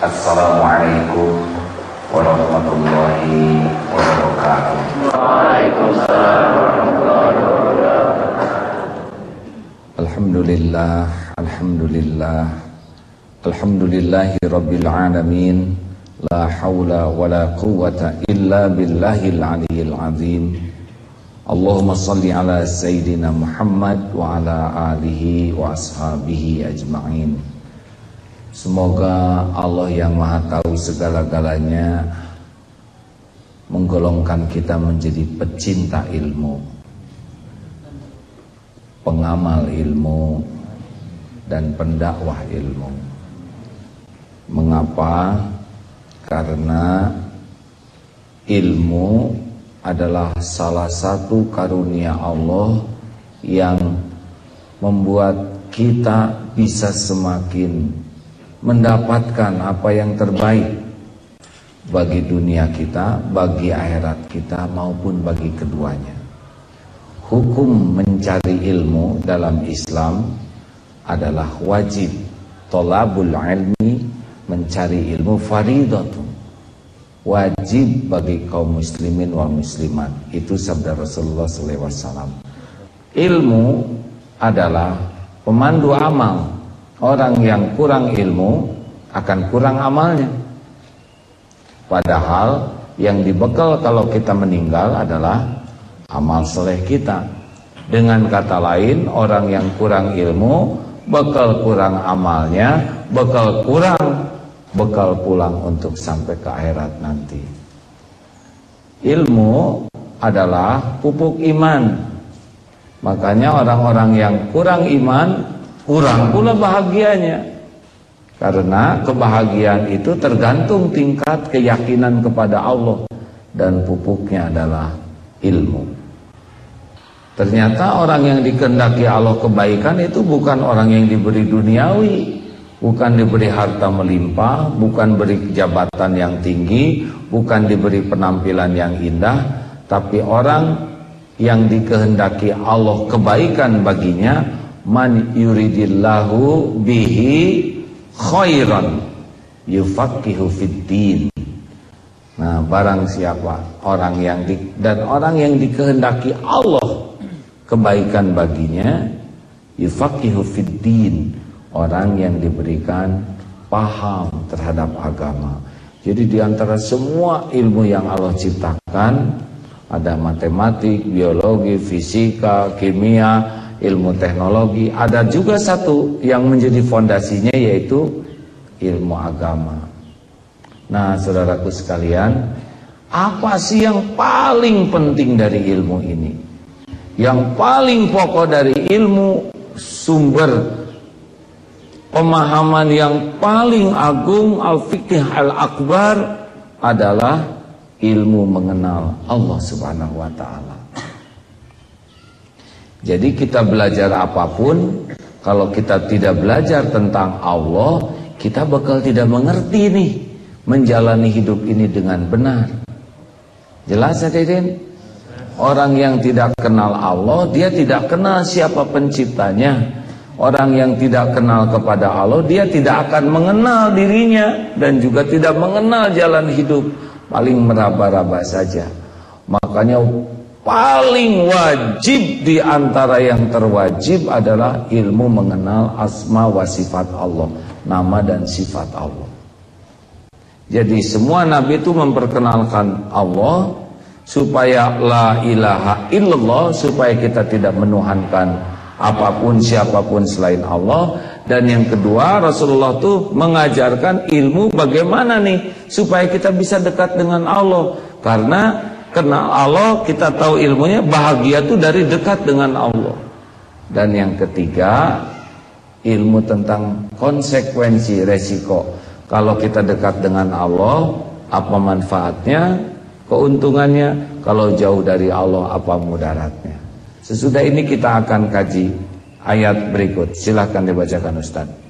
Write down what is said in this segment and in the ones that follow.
Assalamualaikum warahmatullahi wabarakatuh. Waalaikumsalam warahmatullahi wabarakatuh. Alhamdulillah, alhamdulillah. Alhamdulillahi rabbil alamin. La haula wala quwwata illa billahil aliyyil azim. Allahumma salli ala sayyidina Muhammad wa ala alihi wa ashabihi ajma'in. Semoga Allah yang maha tahu segala-galanya menggolongkan kita menjadi pecinta ilmu, pengamal ilmu, dan pendakwah ilmu. Mengapa? Karena ilmu adalah salah satu karunia Allah yang membuat kita bisa semakin mendapatkan apa yang terbaik bagi dunia kita, bagi akhirat kita maupun bagi keduanya. Hukum mencari ilmu dalam Islam adalah wajib. Tolabul ilmi mencari ilmu faridatun wajib bagi kaum muslimin wal muslimat. Itu sabda Rasulullah SAW. Ilmu adalah pemandu amal. Orang yang kurang ilmu akan kurang amalnya. Padahal yang dibekal kalau kita meninggal adalah amal soleh kita. Dengan kata lain, orang yang kurang ilmu, bekal kurang amalnya, bekal kurang bekal pulang untuk sampai ke akhirat nanti. Ilmu adalah pupuk iman. Makanya orang-orang yang kurang iman, kurang pula bahagianya. Karena kebahagiaan itu tergantung tingkat keyakinan kepada Allah dan pupuknya adalah ilmu. Ternyata orang yang dikendaki Allah kebaikan itu bukan orang yang diberi duniawi, bukan diberi harta melimpah, bukan beri jabatan yang tinggi, bukan diberi penampilan yang indah, tapi orang yang dikehendaki Allah kebaikan baginya, man yuridillahu bihi khairan yufaqihu fiddin. Nah, barang siapa orang yang di, dan orang yang dikehendaki Allah kebaikan baginya, yufaqihu fiddin orang yang diberikan paham terhadap agama. Jadi di antara semua ilmu yang Allah ciptakan ada matematik, biologi, fisika, kimia, ilmu teknologi, ada juga satu yang menjadi fondasinya yaitu ilmu agama. Nah, saudaraku sekalian, apa sih yang paling penting dari ilmu ini? Yang paling pokok dari ilmu sumber pemahaman yang paling agung al-fiqh al-akbar adalah ilmu mengenal Allah Subhanahu wa taala. Jadi kita belajar apa pun kalau kita tidak belajar tentang Allah, kita bakal tidak mengerti nih menjalani hidup ini dengan benar. Jelas Hadirin? Orang yang tidak kenal Allah, dia tidak kenal siapa penciptanya. Orang yang tidak kenal kepada Allah Dia tidak akan mengenal dirinya Dan juga tidak mengenal jalan hidup Paling meraba-raba saja Makanya paling wajib di antara yang terwajib adalah ilmu mengenal asma wa sifat Allah, nama dan sifat Allah. Jadi semua nabi itu memperkenalkan Allah supaya la ilaha illallah supaya kita tidak menuhankan apa pun siapa pun selain Allah dan yang kedua Rasulullah tuh mengajarkan ilmu bagaimana nih supaya kita bisa dekat dengan Allah karena kenal Allah kita tahu ilmunya bahagia tuh dari dekat dengan Allah. Dan yang ketiga ilmu tentang konsekuensi resiko. Kalau kita dekat dengan Allah apa manfaatnya? Keuntungannya? Kalau jauh dari Allah apa mudaratnya? Sesudah ini kita akan kaji ayat berikut. Silahkan dibacakan Ustaz.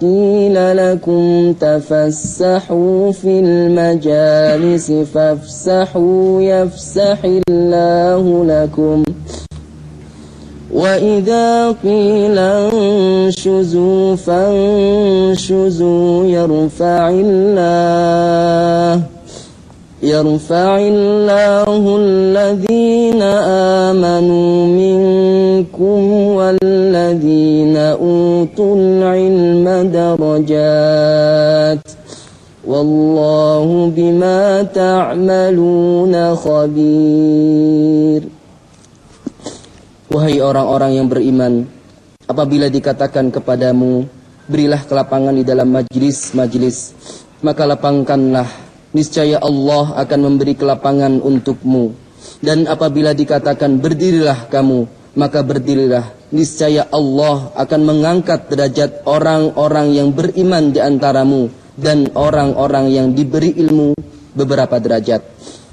قيل لكم تفسحوا في المجالس فافسحوا يفسح الله لكم. وإذا قيل انشزوا فانشزوا يرفع الله يرفع الله الذين آمنوا منكم والذين أوتوا العلم درجات والله بما تعملون خبير Wahai orang-orang yang beriman, apabila dikatakan kepadamu, berilah kelapangan di dalam majlis-majlis, maka lapangkanlah, niscaya Allah akan memberi kelapangan untukmu. Dan apabila dikatakan berdirilah kamu, maka berdirilah, niscaya Allah akan mengangkat derajat orang-orang yang beriman di antaramu dan orang-orang yang diberi ilmu beberapa derajat.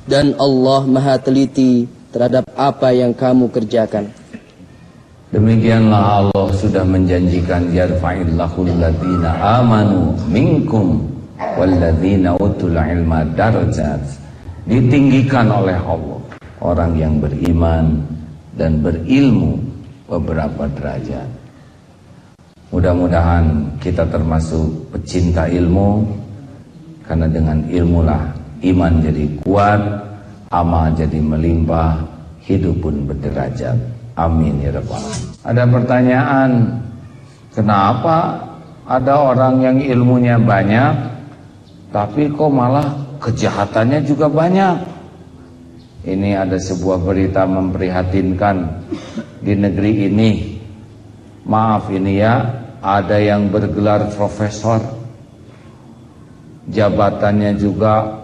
Dan Allah maha teliti terhadap apa yang kamu kerjakan. Demikianlah Allah sudah menjanjikan yarfa'illahul ladina amanu minkum walladzina utul ilma darajat. Ditinggikan oleh Allah orang yang beriman dan berilmu beberapa derajat. Mudah-mudahan kita termasuk pecinta ilmu karena dengan ilmulah iman jadi kuat, amal jadi melimpah, hidup pun berderajat. Amin ya rabbal Ada pertanyaan, kenapa ada orang yang ilmunya banyak, tapi kok malah kejahatannya juga banyak? Ini ada sebuah berita memprihatinkan di negeri ini. Maaf ini ya, ada yang bergelar profesor, jabatannya juga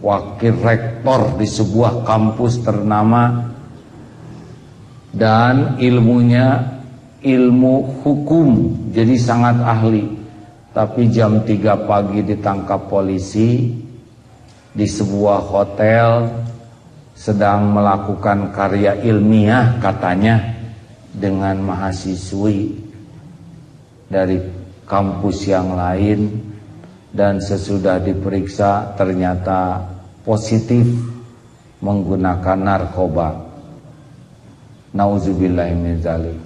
wakil rektor di sebuah kampus ternama. Dan ilmunya ilmu hukum jadi sangat ahli. Tapi jam 3 pagi ditangkap polisi di sebuah hotel sedang melakukan karya ilmiah katanya dengan mahasiswi dari kampus yang lain dan sesudah diperiksa ternyata positif menggunakan narkoba Nauzubillahiminzalik.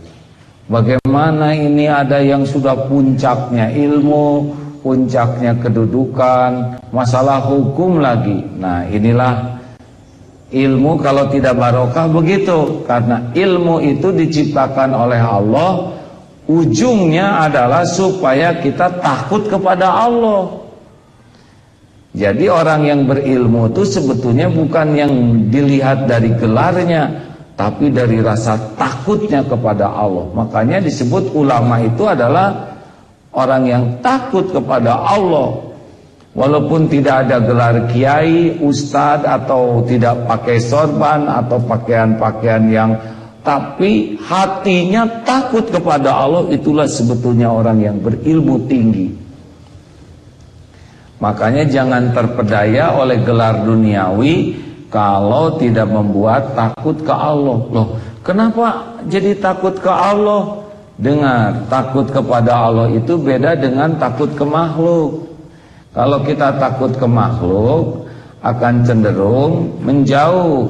Bagaimana ini ada yang sudah puncaknya ilmu, puncaknya kedudukan, masalah hukum lagi. Nah inilah ilmu kalau tidak barokah begitu. Karena ilmu itu diciptakan oleh Allah, ujungnya adalah supaya kita takut kepada Allah. Jadi orang yang berilmu itu sebetulnya bukan yang dilihat dari gelarnya, tapi dari rasa takutnya kepada Allah. Makanya disebut ulama itu adalah orang yang takut kepada Allah. Walaupun tidak ada gelar kiai, ustadz atau tidak pakai sorban atau pakaian-pakaian yang tapi hatinya takut kepada Allah itulah sebetulnya orang yang berilmu tinggi. Makanya jangan terpedaya oleh gelar duniawi kalau tidak membuat takut ke Allah. Loh, kenapa jadi takut ke Allah? Dengar, takut kepada Allah itu beda dengan takut ke makhluk. Kalau kita takut ke makhluk akan cenderung menjauh,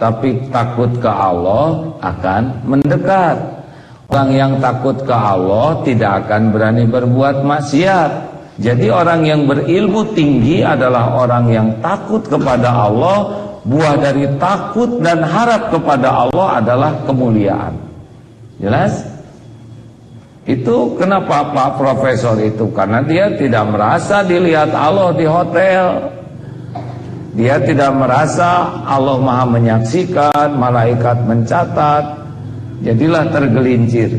tapi takut ke Allah akan mendekat. Orang yang takut ke Allah tidak akan berani berbuat maksiat. Jadi orang yang berilmu tinggi adalah orang yang takut kepada Allah buah dari takut dan harap kepada Allah adalah kemuliaan. Jelas? Itu kenapa Pak Profesor itu? Karena dia tidak merasa dilihat Allah di hotel. Dia tidak merasa Allah maha menyaksikan, malaikat mencatat. Jadilah tergelincir.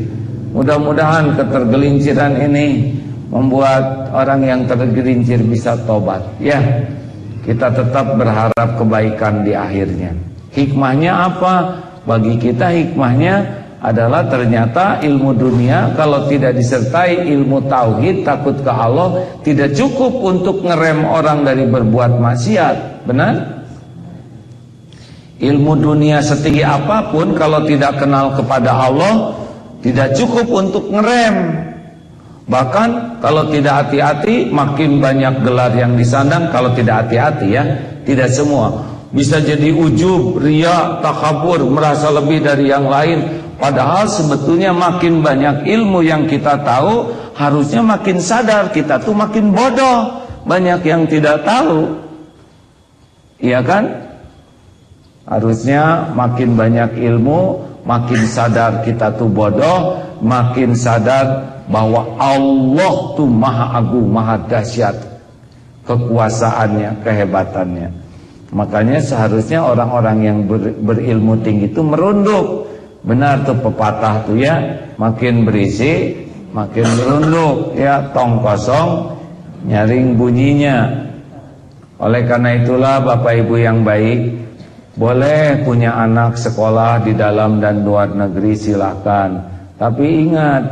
Mudah-mudahan ketergelinciran ini membuat orang yang tergelincir bisa tobat. Ya. Kita tetap berharap kebaikan di akhirnya. Hikmahnya apa? Bagi kita hikmahnya adalah ternyata ilmu dunia kalau tidak disertai ilmu tauhid takut ke Allah tidak cukup untuk ngerem orang dari berbuat maksiat. Benar? Ilmu dunia setinggi apa pun kalau tidak kenal kepada Allah tidak cukup untuk ngerem. Bahkan kalau tidak hati-hati makin banyak gelar yang disandang kalau tidak hati-hati ya, tidak semua. Bisa jadi ujub, ria, takabur, merasa lebih dari yang lain. Padahal sebetulnya makin banyak ilmu yang kita tahu, harusnya makin sadar kita tuh makin bodoh. Banyak yang tidak tahu. Iya kan? Harusnya makin banyak ilmu, makin sadar kita tuh bodoh, makin sadar bahwa Allah tuh maha agung, maha dahsyat kekuasaannya, kehebatannya. Makanya seharusnya orang-orang yang ber, berilmu tinggi itu merunduk. Benar tuh pepatah tuh ya, makin berisi, makin merunduk ya, tong kosong nyaring bunyinya. Oleh karena itulah Bapak Ibu yang baik, boleh punya anak sekolah di dalam dan luar negeri silahkan Tapi ingat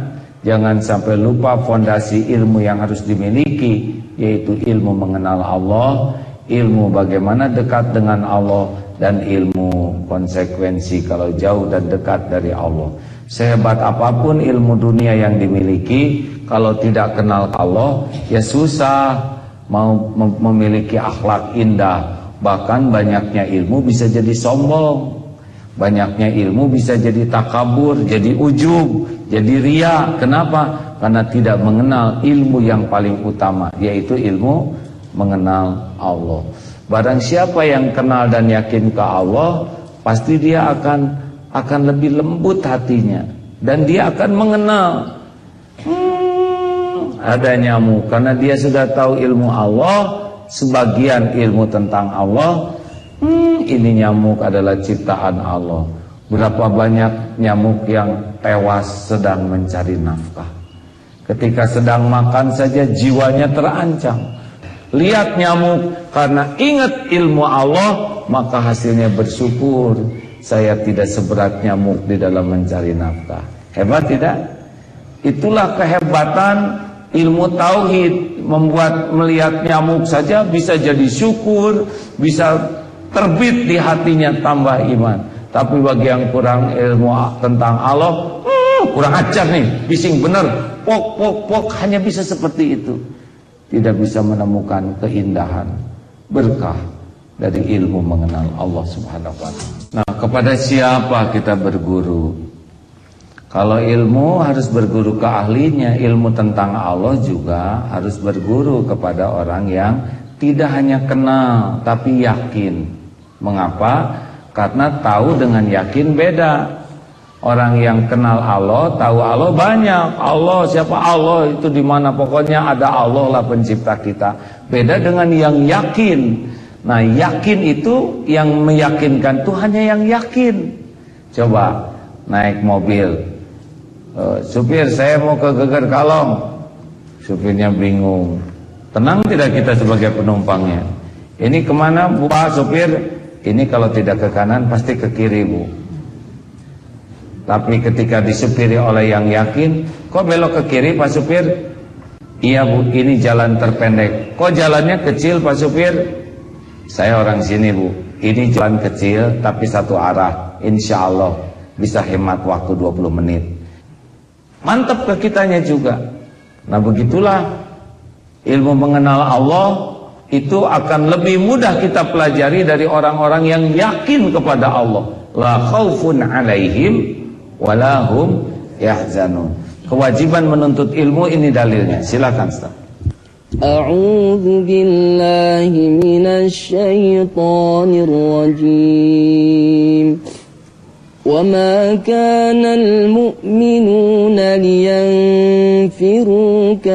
Jangan sampai lupa fondasi ilmu yang harus dimiliki Yaitu ilmu mengenal Allah Ilmu bagaimana dekat dengan Allah Dan ilmu konsekuensi kalau jauh dan dekat dari Allah. Sehebat apa pun ilmu dunia yang dimiliki Kalau tidak kenal Allah Ya susah Mau memiliki akhlak indah. Bahkan banyaknya ilmu bisa jadi sombong. Banyaknya ilmu bisa jadi takabur Jadi ujub Jadi ria. Kenapa? Karena tidak mengenal ilmu yang paling utama Yaitu ilmu mengenal Allah Barang siapa yang kenal dan yakin ke Allah Pasti dia akan akan lebih lembut hatinya. Dan dia akan mengenal. Hmm, Ada nyamuk Karena dia sudah tahu ilmu Allah sebagian ilmu tentang Allah hmm, ini nyamuk adalah ciptaan Allah. Berapa banyak nyamuk yang tewas sedang mencari nafkah. Ketika sedang makan saja jiwanya terancam lihat nyamuk. Karena ingat ilmu Allah maka hasilnya bersyukur. Saya tidak seberat nyamuk di dalam mencari nafkah. Hebat tidak? Itulah kehebatan ilmu tauhid. Membuat melihat nyamuk saja bisa jadi syukur, bisa terbit di hatinya tambah iman. Tapi bagi yang kurang ilmu tentang Allah, hmm, kurang ajar nih, bising bener, pok pok pok. Hanya bisa seperti itu. Tidak bisa menemukan keindahan, berkah dari ilmu mengenal Allah Subhanahu wa taala. Nah, kepada siapa kita berguru? Kalau ilmu harus berguru ke ahlinya, ilmu tentang Allah juga harus berguru kepada orang yang tidak hanya kenal tapi yakin. Mengapa? Karena tahu dengan yakin beda. Orang yang kenal Allah, tahu Allah banyak. Allah siapa Allah? Itu di mana? Pokoknya ada Allah lah pencipta kita. Beda dengan yang yakin. Nah, yakin itu yang meyakinkan Tuhannya yang yakin. Coba naik mobil. Uh, supir saya mau ke Geger Kalong. Supirnya bingung. Tenang tidak kita sebagai penumpangnya? Ini ke mana bu? Supir. Ini kalau tidak ke kanan pasti ke kiri bu Tapi ketika disupiri oleh yang yakin Kok belok ke kiri Pak supir? Iya bu ini jalan terpendek. Kok jalannya kecil Pak supir? Saya orang sini bu. Ini jalan kecil tapi satu arah. Insya Allah bisa hemat waktu 20 menit. Mantap ke kitanya juga. Nah begitulah ilmu mengenal Allah. Itu akan lebih mudah kita pelajari dari orang-orang yang yakin kepada Allah. La khaufun alaihim walahum yahzanun. Kewajiban menuntut ilmu ini dalilnya. Silakan Ustaz. A'udzu billahi minasy syaithanir rajim. وما كان المؤمنون لينفروا كافة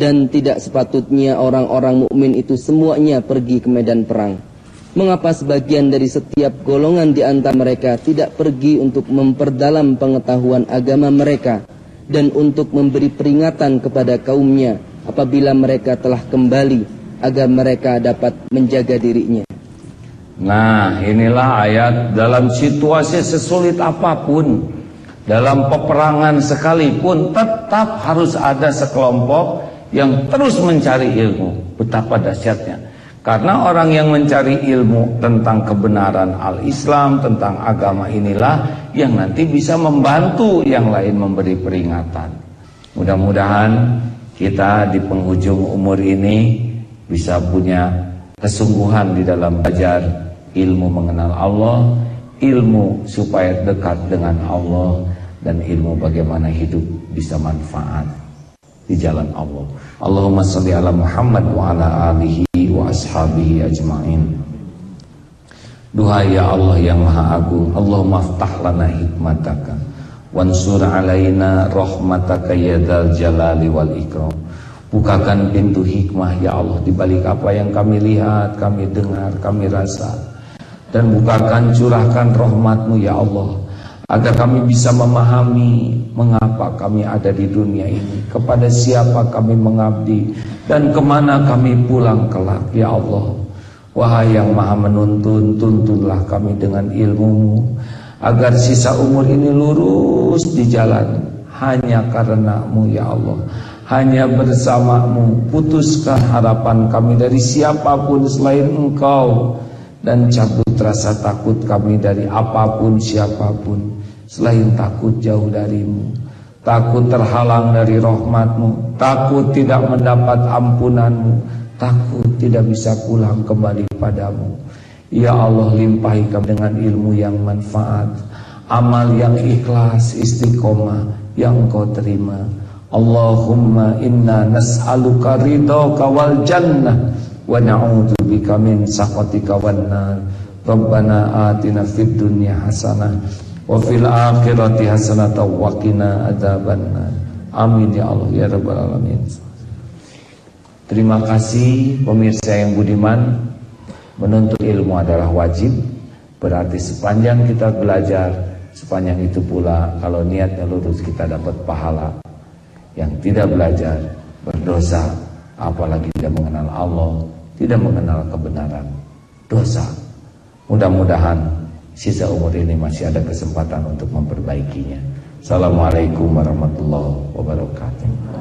Dan tidak sepatutnya orang-orang mukmin itu semuanya pergi ke medan perang. Mengapa sebagian dari setiap golongan di antara mereka tidak pergi untuk memperdalam pengetahuan agama mereka dan untuk memberi peringatan kepada kaumnya apabila mereka telah kembali agar mereka dapat menjaga dirinya. Nah, inilah ayat dalam situasi sesulit apa pun, dalam peperangan sekalipun tetap harus ada sekelompok yang terus mencari ilmu. Betapa dahsyatnya. Karena orang yang mencari ilmu tentang kebenaran al-Islam, tentang agama inilah yang nanti bisa membantu yang lain memberi peringatan. Mudah-mudahan kita di penghujung umur ini bisa punya kesungguhan di dalam belajar ilmu mengenal Allah, ilmu supaya dekat dengan Allah dan ilmu bagaimana hidup bisa manfaat di jalan Allah. Allahumma salli ala Muhammad wa ala alihi wa ashabihi ajma'in. Duha ya Allah yang maha agung, Allahumma aftah lana hikmataka wansur alaina rahmataka ya dzal jalali wal ikram bukakan pintu hikmah ya Allah di balik apa yang kami lihat kami dengar kami rasa dan bukakan curahkan rahmatmu ya Allah agar kami bisa memahami mengapa kami ada di dunia ini. Kepada siapa kami mengabdi dan ke mana kami pulang kelak ya Allah. Wahai yang maha menuntun tuntunlah kami dengan ilmumu. Agar sisa umur ini lurus di jalan. Hanya karenamu ya Allah. Hanya bersamamu. Putuskan harapan kami dari siapa pun selain engkau dan cabut rasa takut kami dari apa pun siapa pun selain takut jauh darimu. Takut terhalang dari rahmatmu takut tidak mendapat ampunanmu takut tidak bisa pulang kembali padamu. Ya Allah limpahi kami dengan ilmu yang manfaat Amal yang ikhlas istiqomah yang kau terima. Allahumma inna nas'aluka ridhaka wal jannah Wa na'udhu bika min sakhatika wan nar Rabbana atina fid dunya hasanah Wa fil akhirati hasanah wa qina adzaban Amin ya Allah ya rabbal alamin Terima kasih pemirsa yang budiman. Menuntut ilmu adalah wajib Berarti sepanjang kita belajar Sepanjang itu pula Kalau niatnya lurus kita dapat pahala. Yang tidak belajar Berdosa Apalagi tidak mengenal Allah Tidak mengenal kebenaran Dosa. Mudah-mudahan Sisa umur ini masih ada kesempatan untuk memperbaikinya. Assalamualaikum warahmatullahi wabarakatuh